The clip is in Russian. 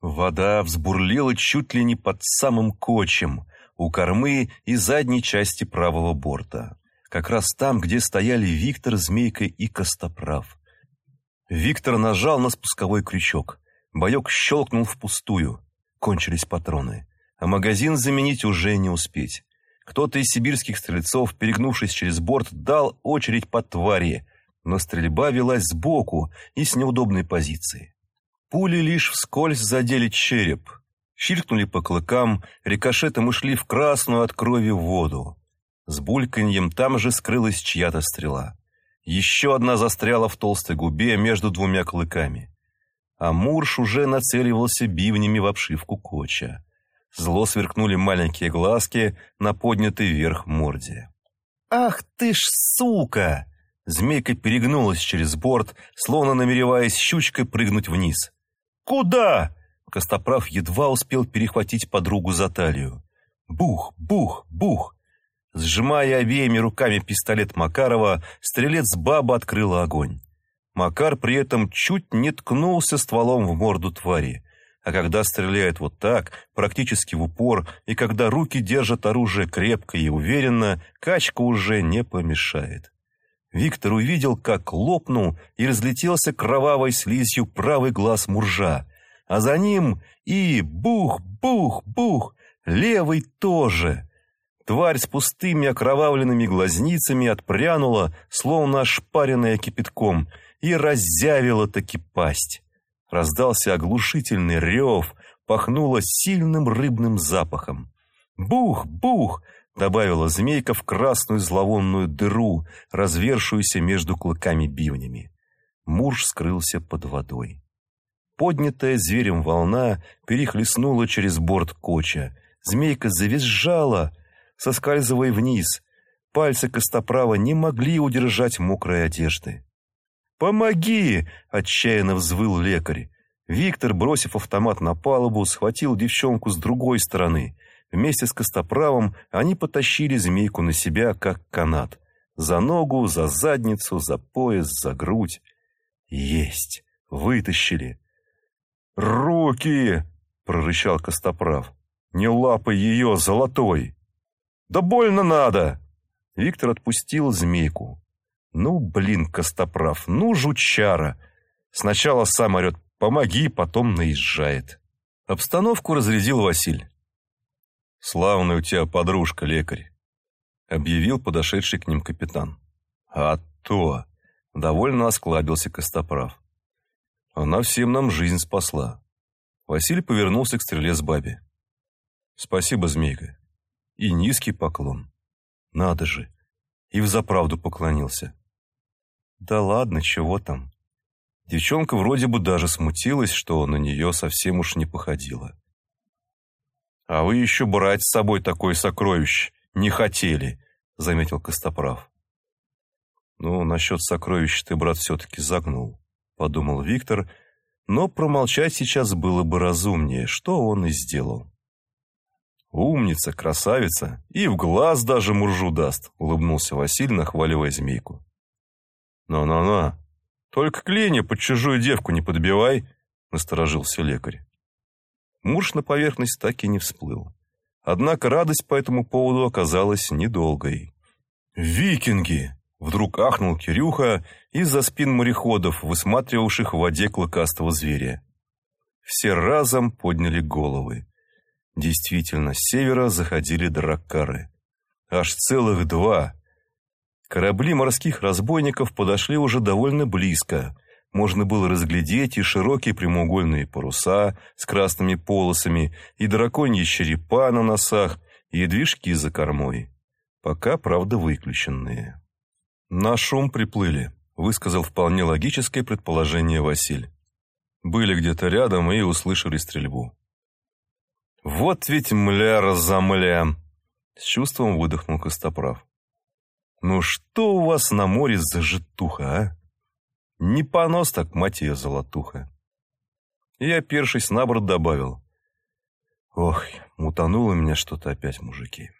Вода взбурлила чуть ли не под самым кочем, у кормы и задней части правого борта. Как раз там, где стояли Виктор, Змейка и Костоправ. Виктор нажал на спусковой крючок. Боек щелкнул впустую. Кончились патроны. А магазин заменить уже не успеть. Кто-то из сибирских стрельцов, перегнувшись через борт, дал очередь по твари, но стрельба велась сбоку и с неудобной позиции. Пули лишь вскользь задели череп, чиркнули по клыкам, рикошетом ушли в красную от крови воду. С бульканьем там же скрылась чья-то стрела. Еще одна застряла в толстой губе между двумя клыками. А Мурш уже нацеливался бивнями в обшивку коча. Зло сверкнули маленькие глазки на поднятой вверх морде. «Ах ты ж сука!» Змейка перегнулась через борт, словно намереваясь щучкой прыгнуть вниз. «Куда?» Костоправ едва успел перехватить подругу за талию. Бух, бух, бух. Сжимая обеими руками пистолет Макарова, стрелец баба открыла огонь. Макар при этом чуть не ткнулся стволом в морду твари. А когда стреляет вот так, практически в упор, и когда руки держат оружие крепко и уверенно, качка уже не помешает. Виктор увидел, как лопнул и разлетелся кровавой слизью правый глаз муржа, а за ним и бух-бух-бух, левый тоже. Тварь с пустыми окровавленными глазницами отпрянула, словно ошпаренная кипятком, и раззявила таки пасть. Раздался оглушительный рев, пахнуло сильным рыбным запахом. «Бух-бух!» — добавила змейка в красную зловонную дыру, развершуюся между клыками-бивнями. Муж скрылся под водой. Поднятая зверем волна перехлестнула через борт коча. Змейка завизжала — соскальзывая вниз. Пальцы Костоправа не могли удержать мокрой одежды. «Помоги!» — отчаянно взвыл лекарь. Виктор, бросив автомат на палубу, схватил девчонку с другой стороны. Вместе с Костоправом они потащили змейку на себя, как канат. За ногу, за задницу, за пояс, за грудь. Есть! Вытащили. «Руки!» — прорычал Костоправ. «Не лапай ее, золотой!» «Да больно надо!» Виктор отпустил змейку. «Ну, блин, Костоправ, ну, жучара!» Сначала сам орет «помоги», потом наезжает. Обстановку разрядил Василь. «Славная у тебя подружка, лекарь», — объявил подошедший к ним капитан. «А то!» — довольно осклабился Костоправ. «Она всем нам жизнь спасла». Василий повернулся к стреле с бабе. «Спасибо, змейка и низкий поклон. Надо же, и взаправду поклонился. Да ладно, чего там. Девчонка вроде бы даже смутилась, что на нее совсем уж не походило. «А вы еще брать с собой такое сокровище не хотели», — заметил Костоправ. «Ну, насчет сокровища ты, брат, все-таки загнул», — подумал Виктор, но промолчать сейчас было бы разумнее, что он и сделал. «Умница, красавица, и в глаз даже муржу даст», — улыбнулся Василий, нахваливая змейку. «Но-но-но, только клейня под чужую девку не подбивай», — насторожился лекарь. Мурж на поверхность так и не всплыл. Однако радость по этому поводу оказалась недолгой. «Викинги!» — вдруг ахнул Кирюха из-за спин мореходов, высматривавших в воде клыкастого зверя. Все разом подняли головы. Действительно, с севера заходили драккары. Аж целых два. Корабли морских разбойников подошли уже довольно близко. Можно было разглядеть и широкие прямоугольные паруса с красными полосами, и драконьи черепа на носах, и движки за кормой. Пока, правда, выключенные. «На шум приплыли», — высказал вполне логическое предположение Василь. Были где-то рядом и услышали стрельбу. «Вот ведь мля за мля!» С чувством выдохнул Костоправ. «Ну что у вас на море за житуха, а? Не понос так, мать ее, золотуха!» И, опершись на борт, добавил. «Ох, мутануло меня что-то опять, мужики!»